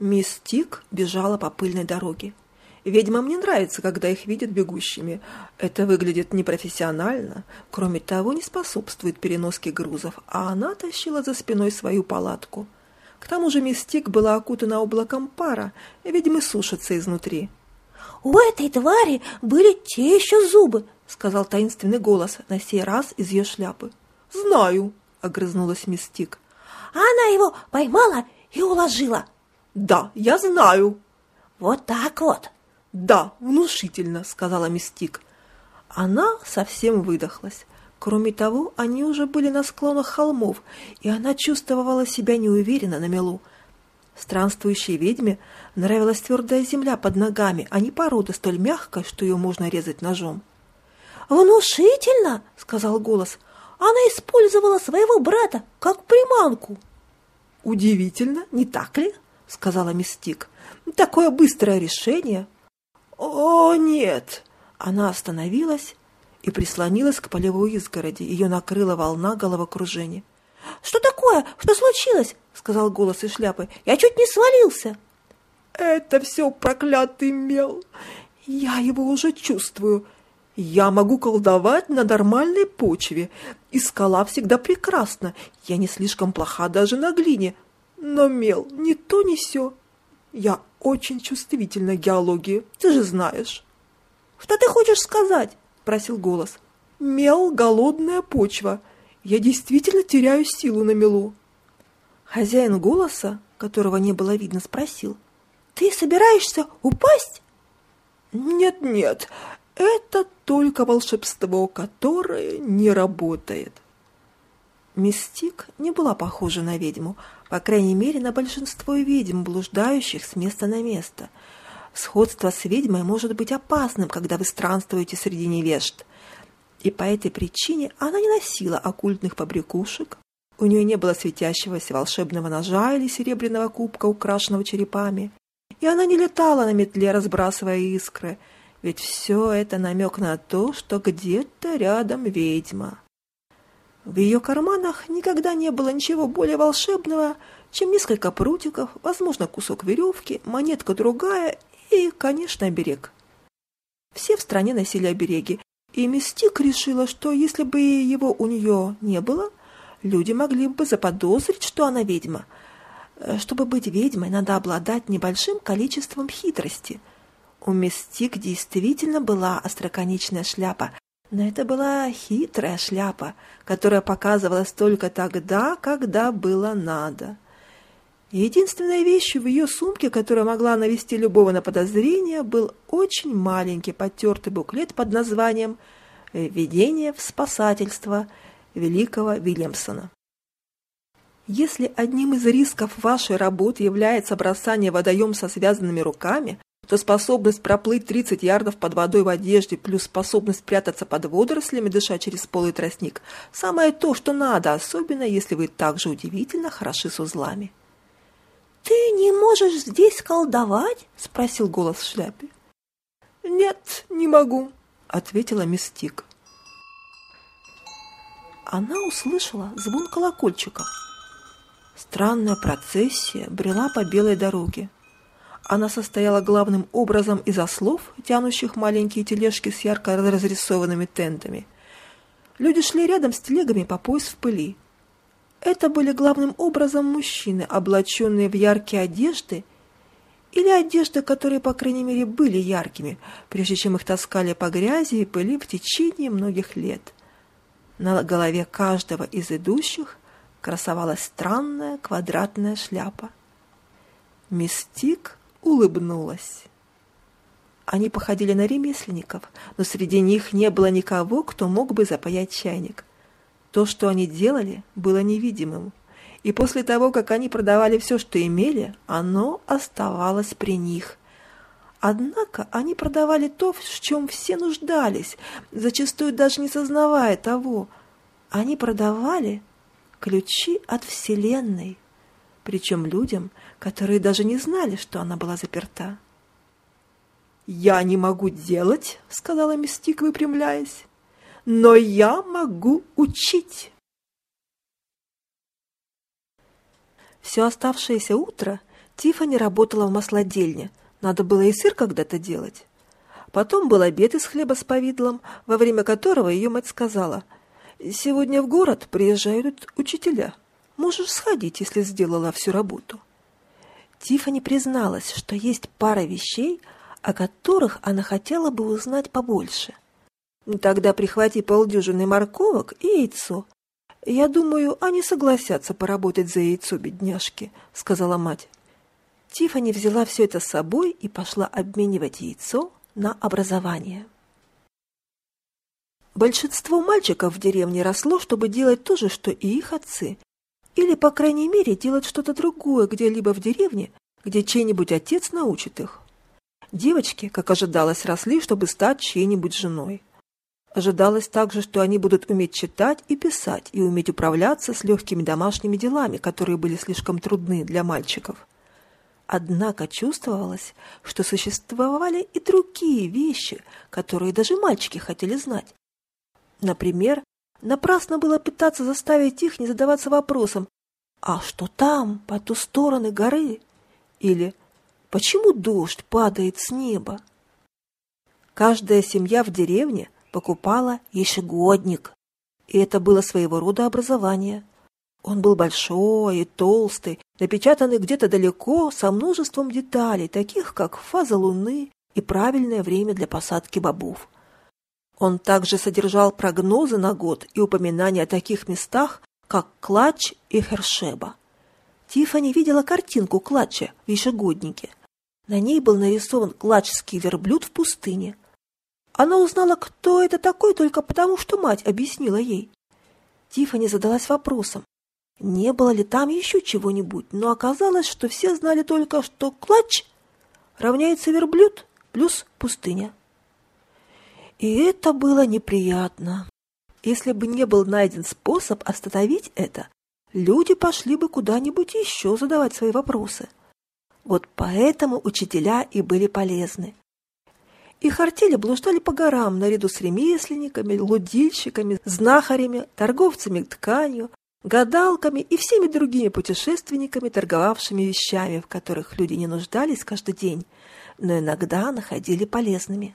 Мисс Тик бежала по пыльной дороге. Ведьмам не нравится, когда их видят бегущими. Это выглядит непрофессионально, кроме того, не способствует переноске грузов, а она тащила за спиной свою палатку. К тому же мистик была окутана облаком пара, ведьмы сушатся изнутри. «У этой твари были те еще зубы!» — сказал таинственный голос, на сей раз из ее шляпы. «Знаю!» — огрызнулась мистик. «Она его поймала и уложила!» «Да, я знаю!» «Вот так вот!» «Да, внушительно», — сказала Мистик. Она совсем выдохлась. Кроме того, они уже были на склонах холмов, и она чувствовала себя неуверенно на мелу. Странствующей ведьме нравилась твердая земля под ногами, а не порода столь мягкая, что ее можно резать ножом. «Внушительно!» — сказал голос. «Она использовала своего брата как приманку». «Удивительно, не так ли?» — сказала Мистик. «Такое быстрое решение!» «О, нет!» Она остановилась и прислонилась к полевой изгороди. Ее накрыла волна головокружения. «Что такое? Что случилось?» — сказал голос из шляпы. «Я чуть не свалился!» «Это все проклятый мел! Я его уже чувствую. Я могу колдовать на нормальной почве, и скала всегда прекрасна. Я не слишком плоха даже на глине, но мел не то не сё. Я очень чувствительна к геологии, ты же знаешь. Что ты хочешь сказать? Просил голос. Мел – голодная почва. Я действительно теряю силу на мелу. Хозяин голоса, которого не было видно, спросил. Ты собираешься упасть? Нет-нет, это только волшебство, которое не работает. Мистик не была похожа на ведьму, по крайней мере, на большинство ведьм, блуждающих с места на место. Сходство с ведьмой может быть опасным, когда вы странствуете среди невежд. И по этой причине она не носила оккультных побрякушек, у нее не было светящегося волшебного ножа или серебряного кубка, украшенного черепами, и она не летала на метле, разбрасывая искры, ведь все это намек на то, что где-то рядом ведьма. В ее карманах никогда не было ничего более волшебного, чем несколько прутиков, возможно, кусок веревки, монетка другая и, конечно, оберег. Все в стране носили обереги, и Мистик решила, что если бы его у нее не было, люди могли бы заподозрить, что она ведьма. Чтобы быть ведьмой, надо обладать небольшим количеством хитрости. У Мистик действительно была остроконечная шляпа, но это была хитрая шляпа, которая показывалась только тогда, когда было надо. Единственной вещью в ее сумке, которая могла навести любого на подозрение, был очень маленький потертый буклет под названием «Введение в спасательство» великого Вильямсона. Если одним из рисков вашей работы является бросание водоем со связанными руками, то способность проплыть 30 ярдов под водой в одежде плюс способность прятаться под водорослями, дыша через полый тростник – самое то, что надо, особенно если вы так же удивительно хороши с узлами. «Ты не можешь здесь колдовать?» – спросил голос в шляпе. «Нет, не могу», – ответила Мистик. Она услышала звон колокольчиков. Странная процессия брела по белой дороге. Она состояла главным образом из ослов, тянущих маленькие тележки с ярко разрисованными тентами. Люди шли рядом с телегами по пояс в пыли. Это были главным образом мужчины, облаченные в яркие одежды, или одежды, которые, по крайней мере, были яркими, прежде чем их таскали по грязи и пыли в течение многих лет. На голове каждого из идущих красовалась странная квадратная шляпа. Мистик улыбнулась. Они походили на ремесленников, но среди них не было никого, кто мог бы запаять чайник. То, что они делали, было невидимым, и после того, как они продавали все, что имели, оно оставалось при них. Однако они продавали то, в чем все нуждались, зачастую даже не сознавая того. Они продавали ключи от Вселенной, причем людям, которые даже не знали, что она была заперта. «Я не могу делать», — сказала Мистик, выпрямляясь, — «но я могу учить». Все оставшееся утро Тиффани работала в маслодельне. Надо было и сыр когда-то делать. Потом был обед из хлеба с повидлом, во время которого ее мать сказала, «Сегодня в город приезжают учителя. Можешь сходить, если сделала всю работу». Тиффани призналась, что есть пара вещей, о которых она хотела бы узнать побольше. «Тогда прихвати полдюжины морковок и яйцо. Я думаю, они согласятся поработать за яйцо, бедняжки», — сказала мать. Тиффани взяла все это с собой и пошла обменивать яйцо на образование. Большинство мальчиков в деревне росло, чтобы делать то же, что и их отцы. Или, по крайней мере, делать что-то другое где-либо в деревне, где чей-нибудь отец научит их. Девочки, как ожидалось, росли, чтобы стать чьей-нибудь женой. Ожидалось также, что они будут уметь читать и писать, и уметь управляться с легкими домашними делами, которые были слишком трудны для мальчиков. Однако чувствовалось, что существовали и другие вещи, которые даже мальчики хотели знать. Например, напрасно было пытаться заставить их не задаваться вопросом «А что там, по ту сторону горы?» или «Почему дождь падает с неба?» Каждая семья в деревне покупала ежегодник, и это было своего рода образование – он был большой и толстый, напечатанный где-то далеко, со множеством деталей, таких как фаза Луны и правильное время для посадки бобов. Он также содержал прогнозы на год и упоминания о таких местах, как Клач и Хершеба. Тиффани видела картинку Клача в ежегоднике. На ней был нарисован клачский верблюд в пустыне. Она узнала, кто это такой, только потому, что мать объяснила ей. Тиффани задалась вопросом, не было ли там еще чего-нибудь, но оказалось, что все знали только, что клатч равняется верблюд плюс пустыня. И это было неприятно. Если бы не был найден способ остановить это, люди пошли бы куда-нибудь еще задавать свои вопросы. Вот поэтому учителя и были полезны. Их артели блуждали по горам наряду с ремесленниками, лудильщиками, знахарями, торговцами тканью, гадалками и всеми другими путешественниками, торговавшими вещами, в которых люди не нуждались каждый день, но иногда находили полезными.